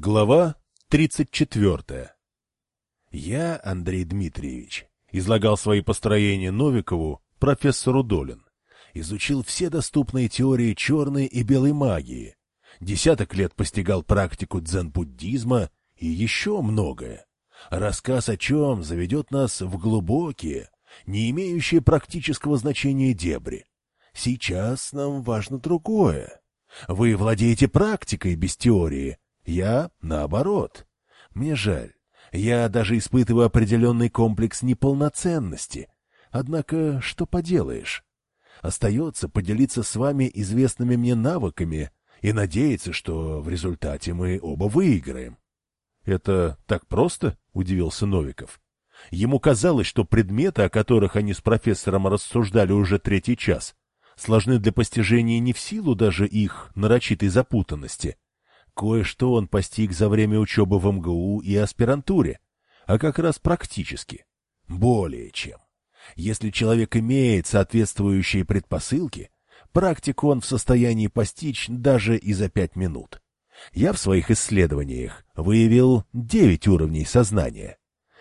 Глава 34. Я, Андрей Дмитриевич, излагал свои построения Новикову профессору Долин. Изучил все доступные теории черной и белой магии. Десяток лет постигал практику дзен-буддизма и еще многое. Рассказ о чем заведет нас в глубокие, не имеющие практического значения дебри. Сейчас нам важно другое. Вы владеете практикой без теории — я наоборот. Мне жаль. Я даже испытываю определенный комплекс неполноценности. Однако, что поделаешь? Остается поделиться с вами известными мне навыками и надеяться, что в результате мы оба выиграем. — Это так просто? — удивился Новиков. Ему казалось, что предметы, о которых они с профессором рассуждали уже третий час, сложны для постижения не в силу даже их нарочитой запутанности, Кое-что он постиг за время учебы в МГУ и аспирантуре, а как раз практически. Более чем. Если человек имеет соответствующие предпосылки, практику он в состоянии постичь даже и за пять минут. Я в своих исследованиях выявил девять уровней сознания.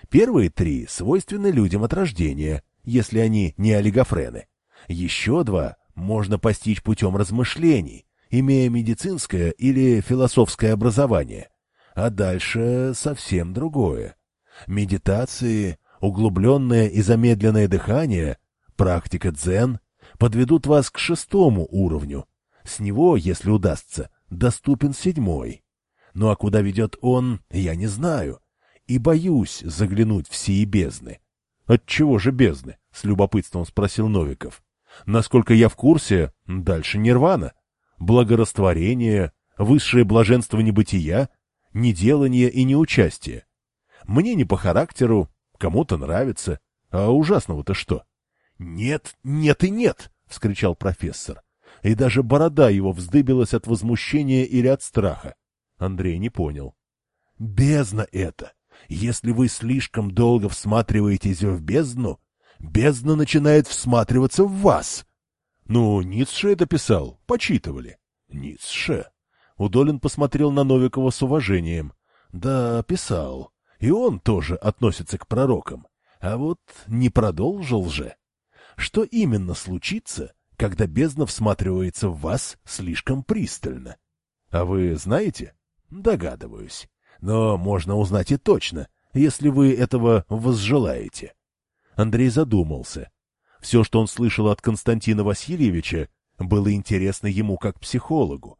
Первые три свойственны людям от рождения, если они не олигофрены. Еще два можно постичь путем размышлений, имея медицинское или философское образование, а дальше совсем другое. Медитации, углубленное и замедленное дыхание, практика дзен подведут вас к шестому уровню. С него, если удастся, доступен седьмой. Ну а куда ведет он, я не знаю, и боюсь заглянуть в сии бездны. — Отчего же бездны? — с любопытством спросил Новиков. — Насколько я в курсе, дальше нирвана благорастворение, высшее блаженство небытия, неделание и неучастие. Мне не по характеру, кому-то нравится, а ужасного-то что? — Нет, нет и нет! — вскричал профессор. И даже борода его вздыбилась от возмущения или от страха. Андрей не понял. — Бездна это! Если вы слишком долго всматриваетесь в бездну, бездна начинает всматриваться в вас. Ну, Ницше это писал, почитывали. Ницше. Удолин посмотрел на Новикова с уважением. Да, писал. И он тоже относится к пророкам. А вот не продолжил же. Что именно случится, когда бездна всматривается в вас слишком пристально? А вы знаете? Догадываюсь. Но можно узнать и точно, если вы этого возжелаете. Андрей задумался. Все, что он слышал от Константина Васильевича, было интересно ему как психологу.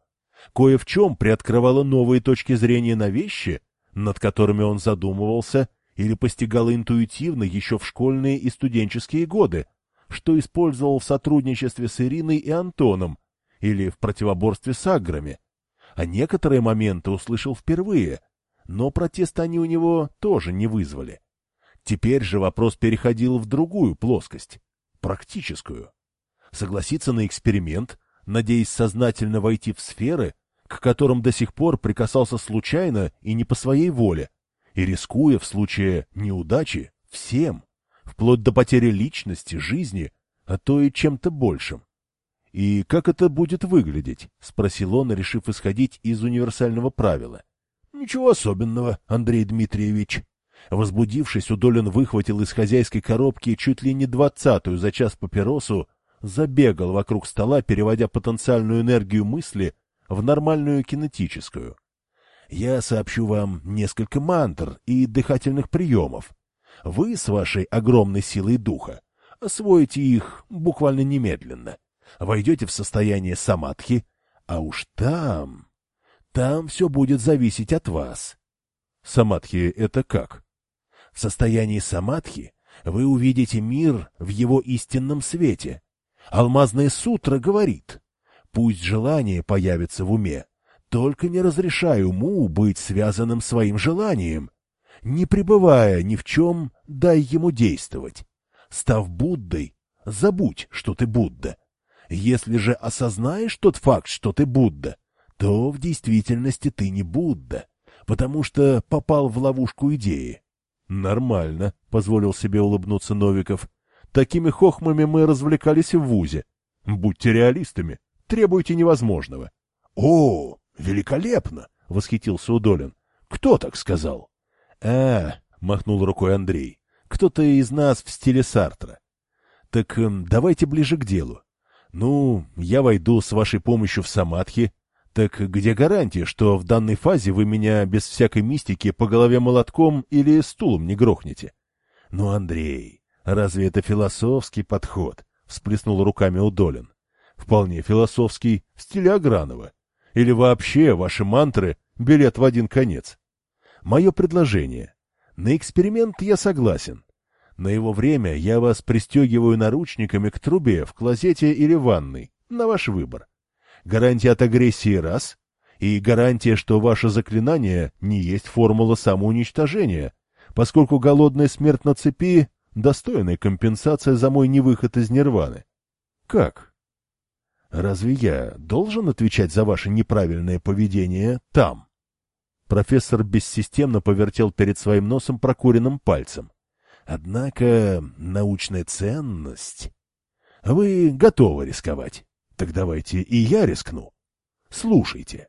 Кое в чем приоткрывало новые точки зрения на вещи, над которыми он задумывался или постигал интуитивно еще в школьные и студенческие годы, что использовал в сотрудничестве с Ириной и Антоном или в противоборстве с аграми. А некоторые моменты услышал впервые, но протеста они у него тоже не вызвали. Теперь же вопрос переходил в другую плоскость практическую. Согласиться на эксперимент, надеясь сознательно войти в сферы, к которым до сих пор прикасался случайно и не по своей воле, и рискуя в случае неудачи всем, вплоть до потери личности, жизни, а то и чем-то большим. «И как это будет выглядеть?» — спросил он, решив исходить из универсального правила. «Ничего особенного, Андрей Дмитриевич», Возбудившись, Удолин выхватил из хозяйской коробки чуть ли не двадцатую за час папиросу, забегал вокруг стола, переводя потенциальную энергию мысли в нормальную кинетическую. Я сообщу вам несколько мантр и дыхательных приемов. Вы с вашей огромной силой духа освоите их буквально немедленно. Войдете в состояние самадхи, а уж там... Там все будет зависеть от вас. Самадхи — это как? В состоянии самадхи вы увидите мир в его истинном свете. Алмазная сутра говорит, пусть желание появится в уме, только не разрешай уму быть связанным своим желанием. Не пребывая ни в чем, дай ему действовать. Став Буддой, забудь, что ты Будда. Если же осознаешь тот факт, что ты Будда, то в действительности ты не Будда, потому что попал в ловушку идеи. Нормально, позволил себе улыбнуться Новиков. Такими хохмами мы развлекались в ВУЗе. Будьте реалистами, требуйте невозможного. О, великолепно, восхитился Удолин. Кто так сказал? А, махнул рукой Андрей. Кто-то из нас в стиле Сартра. Так эм, давайте ближе к делу. Ну, я войду с вашей помощью в самадхи. Так где гарантия, что в данной фазе вы меня без всякой мистики по голове молотком или стулом не грохнете? Ну, Андрей, разве это философский подход? Всплеснул руками Удолин. Вполне философский, в стиле Агранова. Или вообще ваши мантры — билет в один конец. Мое предложение. На эксперимент я согласен. На его время я вас пристегиваю наручниками к трубе в клозете или ванной, на ваш выбор. Гарантия от агрессии раз, и гарантия, что ваше заклинание не есть формула самоуничтожения, поскольку голодная смерть на цепи — достойная компенсация за мой невыход из нирваны. Как? Разве я должен отвечать за ваше неправильное поведение там? Профессор бессистемно повертел перед своим носом прокуренным пальцем. Однако научная ценность... Вы готовы рисковать? Так давайте и я рискну. Слушайте.